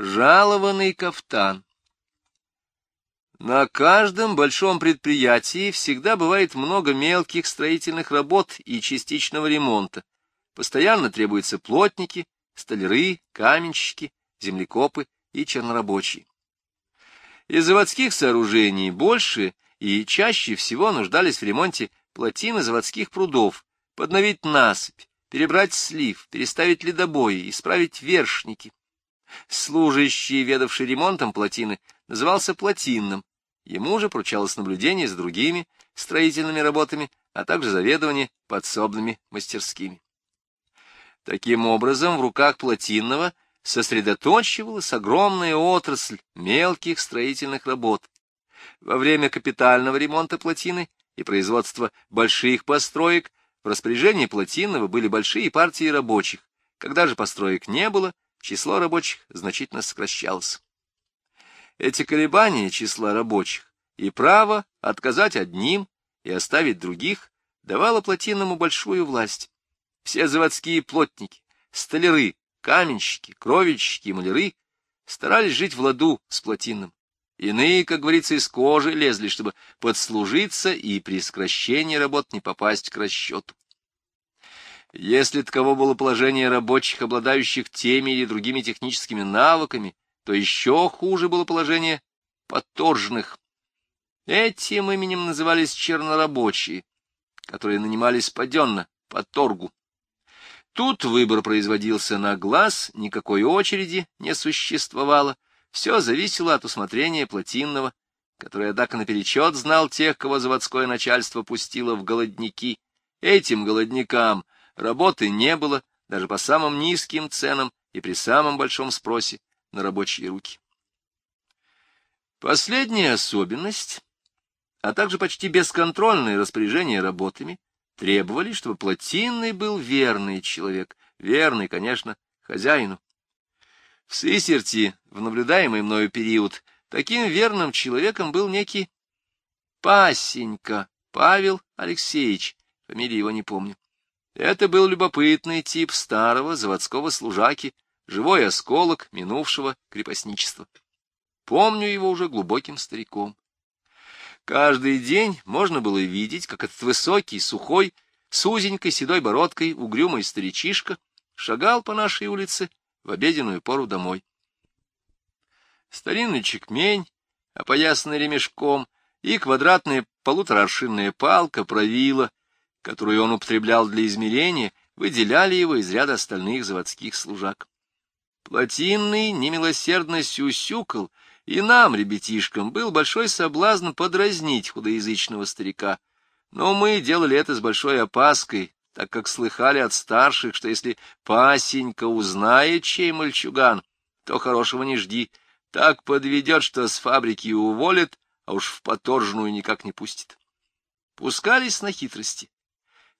Жалованный кафтан. На каждом большом предприятии всегда бывает много мелких строительных работ и частичного ремонта. Постоянно требуются плотники, столяры, каменщики, землекопы и чернорабочие. Из заводских сооружений больше и чаще всего нуждались в ремонте плотины заводских прудов, подновить насыпь, перебрать слив, переставить ледобои, исправить вершники. Служащий, ведавший ремонтом плотины, назывался плотинным. Ему же поручалось наблюдение за другими строительными работами, а также заведование подсобными мастерскими. Таким образом, в руках плотинного сосредоточивалась огромная отрасль мелких строительных работ. Во время капитального ремонта плотины и производства больших построек в распоряжении плотинного были большие партии рабочих. Когда же построек не было, число рабочих значительно сокращалось. Эти колебания числа рабочих и право отказать одним и оставить других давало плотинному большую власть. Все заводские плотники, столяры, каменщики, кровельщики и маляры старались жить в ладу с плотинным. Иные, как говорится, из кожи лезли, чтобы подслужиться и при сокращении работ не попасть к расчету. Если таково было положение рабочих, обладающих теми или другими техническими навыками, то еще хуже было положение подторженных. Этим именем назывались чернорабочие, которые нанимались паденно, по торгу. Тут выбор производился на глаз, никакой очереди не существовало, все зависело от усмотрения плотинного, который, однако, наперечет знал тех, кого заводское начальство пустило в голодники. Этим голодникам работы не было даже по самым низким ценам и при самом большом спросе на рабочие руки. Последняя особенность, а также почти бесконтрольное распоряжение работами, требовали, чтобы плотинный был верный человек, верный, конечно, хозяину. В Сысерти, в наблюдаемый мною период, таким верным человеком был некий Пасенька Павел Алексеевич, фамилии его не помню. Это был любопытный тип старого заводского служаки, живой осколок минувшего крепостничества. Помню его уже глубоким стариком. Каждый день можно было видеть, как этот высокий, сухой, с узенькой седой бородкой угрюмый старичишка шагал по нашей улице в обеденную пору домой. Старинный чекмень, опоясанный ремешком, и квадратная полуторашинная палка правила, которую он употреблял для измерения, выделяли его из ряда остальных заводских служак. Плотинный немилосердно сюсюкал — и нам, ребятишкам, был большой соблазн подразнить худоязычного старика. Но мы делали это с большой опаской, так как слыхали от старших, что если пасенька узнает, чей мальчуган, то хорошего не жди. Так подведет, что с фабрики уволит, а уж в поторжную никак не пустит. Пускались на хитрости.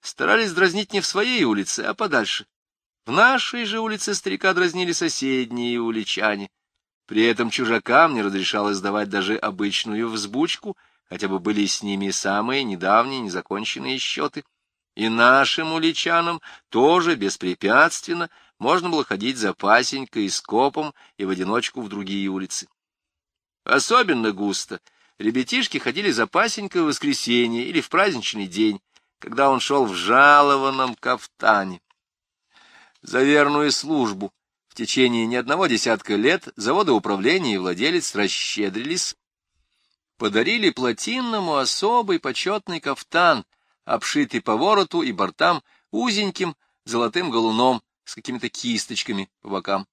Старались дразнить не в своей улице, а подальше. В нашей же улице старика дразнили соседние уличане. При этом чужакам не разрешалось давать даже обычную взбучку, хотя бы были с ними самые недавние незаконченные счеты. И нашим уличанам тоже беспрепятственно можно было ходить за пасенькой и скопом и в одиночку в другие улицы. Особенно густо ребятишки ходили за пасенькой в воскресенье или в праздничный день, когда он шел в жалованном кафтане. За верную службу в течение не одного десятка лет завода управления и владелец расщедрились, подарили плотинному особый почетный кафтан, обшитый по вороту и бортам узеньким золотым галуном с какими-то кисточками по бокам.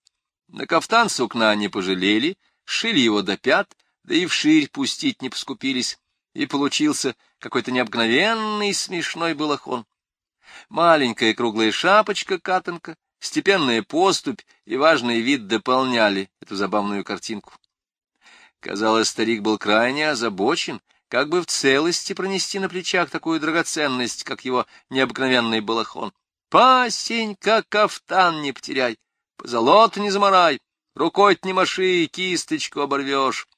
На кафтан сукна не пожалели, шили его до пят, да и вширь пустить не поскупились, и получился какой-то необыкновенный смешной балахон. Маленькая круглая шапочка-катанка, Степенная поступь и важный вид дополняли эту забавную картинку. Казалось, старик был крайне озабочен, как бы в целости пронести на плечах такую драгоценность, как его необыкновенный балахон. Пасенька, кафтан не потеряй, позолоту не заморай, рукой не маши, кисточку оборвешь.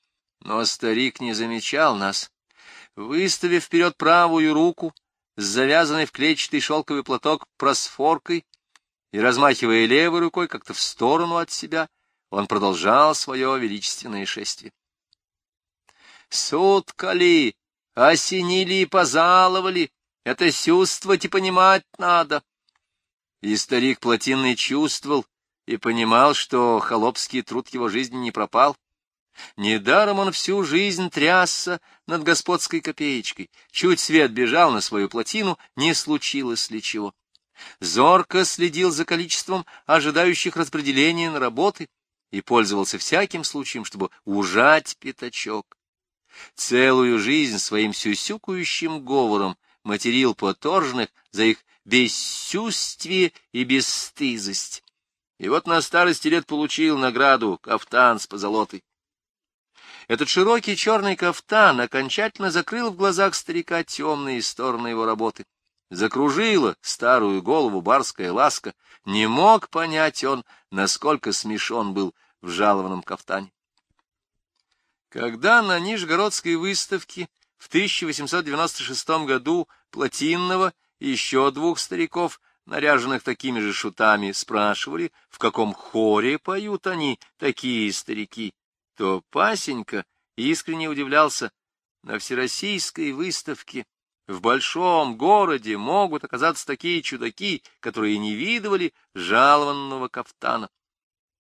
Но старик не замечал нас. Выставив вперед правую руку, с завязанной в клетчатый шелковый платок просфоркой, и, размахивая левой рукой как-то в сторону от себя, он продолжал свое величественное шествие. Суткали, осенили и позаловали, это чувствовать и понимать надо. И старик плотинный чувствовал и понимал, что холопский труд его жизни не пропал. Недаром он всю жизнь трясся над господской копеечкой. Чуть свет бежал на свою плотину, не случилось ли чего. Зорко следил за количеством ожидающих распределения на работы и пользовался всяким случаем, чтобы ужать пятачок. Целую жизнь своим сюсюкающим говором материл поторжных за их бессюствие и бесстызость. И вот на старости лет получил награду кафтан с позолотой. Этот широкий черный кафтан окончательно закрыл в глазах старика темные стороны его работы. Закружила старую голову барская ласка, не мог понять он, насколько смешон был в жалованном кафтане. Когда на Нижегородской выставке в 1896 году Плотинного и еще двух стариков, наряженных такими же шутами, спрашивали, в каком хоре поют они, такие старики, то Пасенька искренне удивлялся, на всероссийской выставке в большом городе могут оказаться такие чудаки, которые не видывали жалованного кафтана.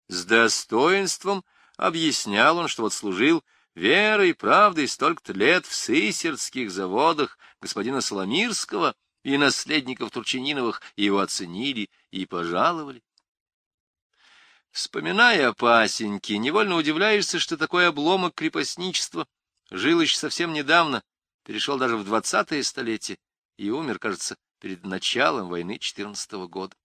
С достоинством объяснял он, что вот служил верой и правдой столько-то лет в сысердских заводах господина Соломирского и наследников Турчининовых его оценили и пожаловали. Вспоминая о пасеньке, невольно удивляешься, что такой обломок крепостничества жил еще совсем недавно, перешел даже в двадцатое столетие и умер, кажется, перед началом войны четырнадцатого года.